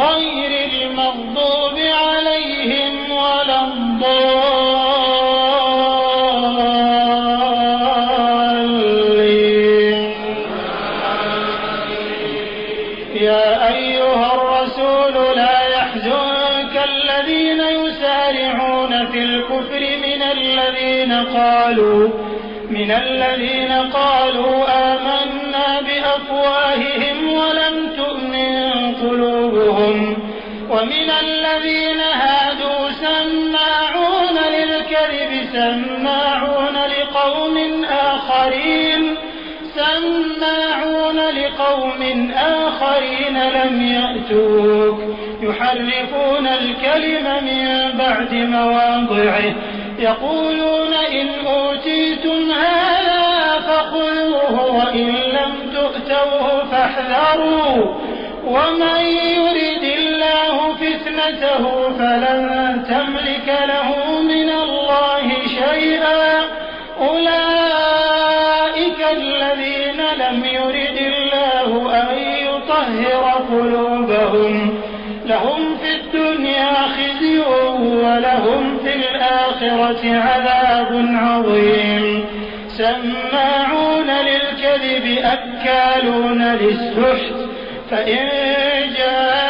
غير المغضوب عليهم ولا الضالين. يا أيها الرسول لا يحزنك الذين يسارعون في الكفر من الذين قالوا من الذين قالوا آمنا ومن الذين هادوا سماعون للكذب سماعون لقوم آخرين سماعون لقوم آخرين لم يأتوك. يحرفون الكلم من بعد مواضعه. يقولون إن أوتيتم هذا فخذوه وإن لم تؤتوه فاحذروا. ومن فتنته فلن تملك له من الله شيئا. أولئك الذين لم يرد الله أن يطهر قلوبهم. لهم في الدنيا خزي ولهم في الآخرة عذاب عظيم. سماعون للكذب أكالون للسحت. فإن جاءوك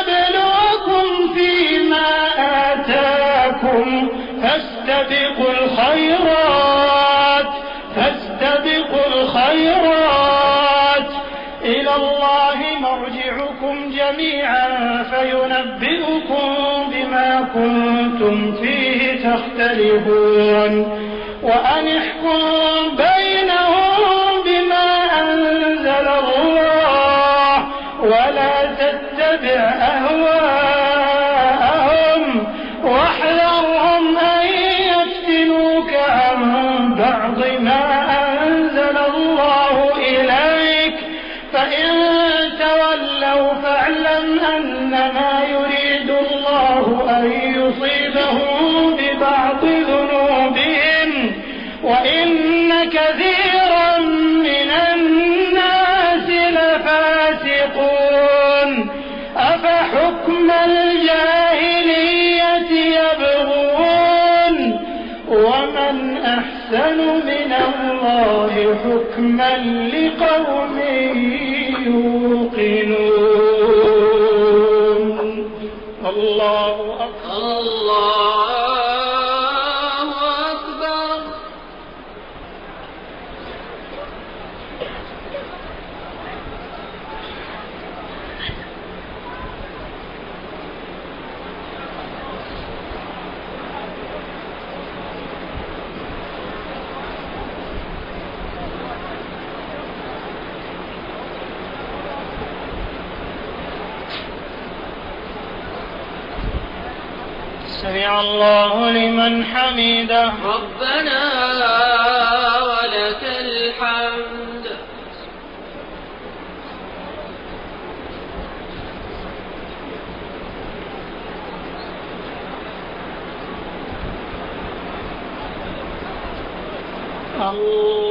كنتم فيه تختلفون وأن احكم بينهم بما أنزل الله ولا تتبع أهواءهم سمع الله لمن حمده. ربنا ولك الحمد. الله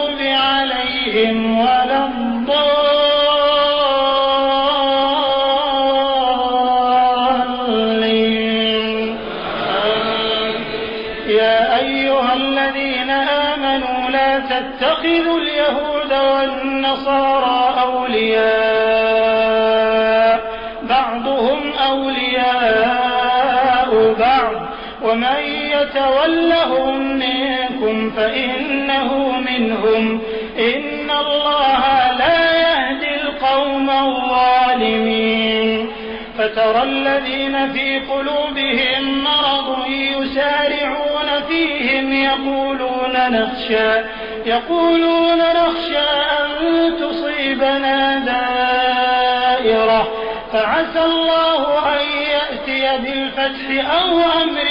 عليهم ولا الضالين. يا أيها الذين آمنوا لا تتخذوا اليهود والنصارى يتولهم منكم فإنه منهم. إن الله لا يهدي القوم الظالمين. فترى الذين في قلوبهم مرض يسارعون فيهم يقولون نخشى يقولون نخشى أن تصيبنا دائرة. فعسى الله أن يأتي بالفتح أو أمر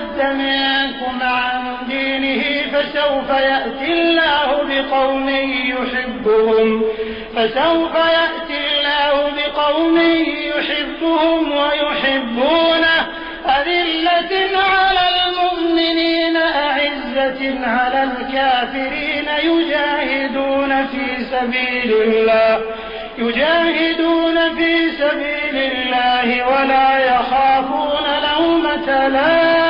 يرتد منكم عن دينه فسوف يأتي الله بقوم يحبهم. فسوف يأتي الله بقوم يحبهم ويحبونه. أذلة على المؤمنين أعزة على الكافرين. يجاهدون في سبيل الله يجاهدون في سبيل الله ولا يخافون لومة لائم.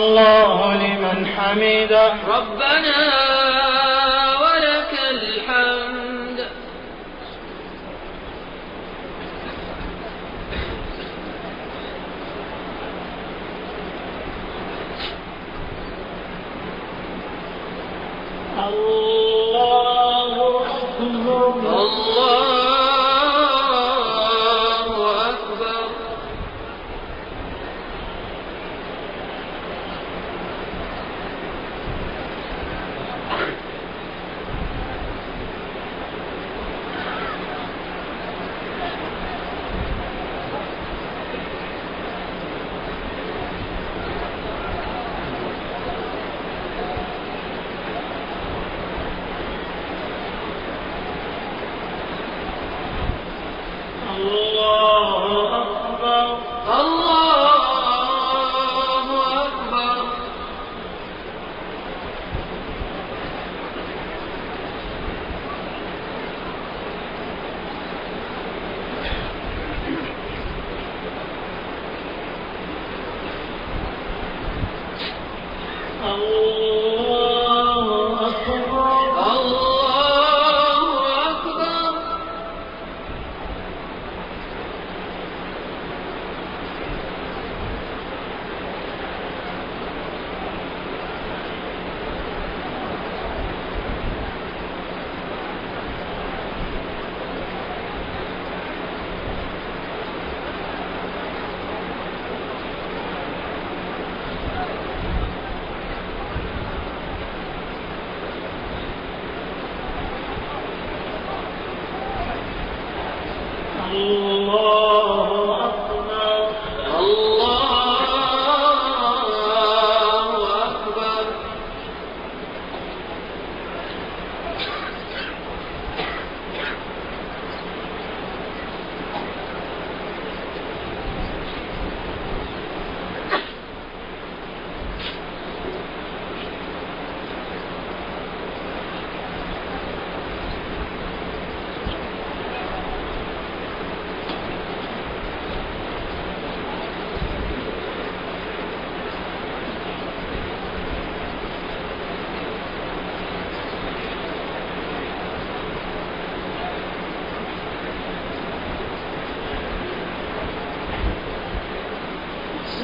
الله لمن حمده. ربنا ولك الحمد. الله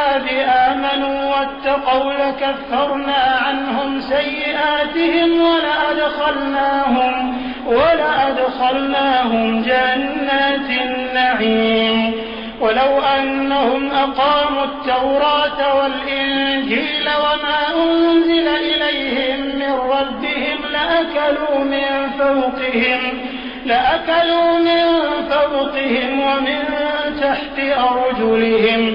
الكتاب آمنوا واتقوا لكفرنا عنهم سيئاتهم ولأدخلناهم ولأدخلناهم جنات النعيم. ولو أنهم أقاموا التوراة والإنجيل وما أنزل إليهم من ربهم لأكلوا من فوقهم لأكلوا من فوقهم ومن تحت أرجلهم.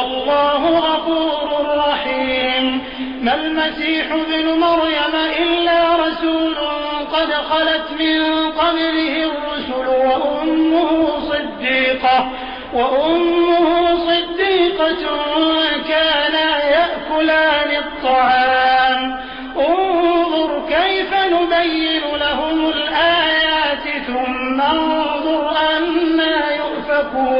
والله غفور رحيم. ما المسيح ابن مريم إلا رسول قد خلت من قبله الرسل وأمه صديقة وأمه صديقة كانا يأكلان الطعام. انظر كيف نبين لهم الآيات ثم انظر أنا يؤفكون.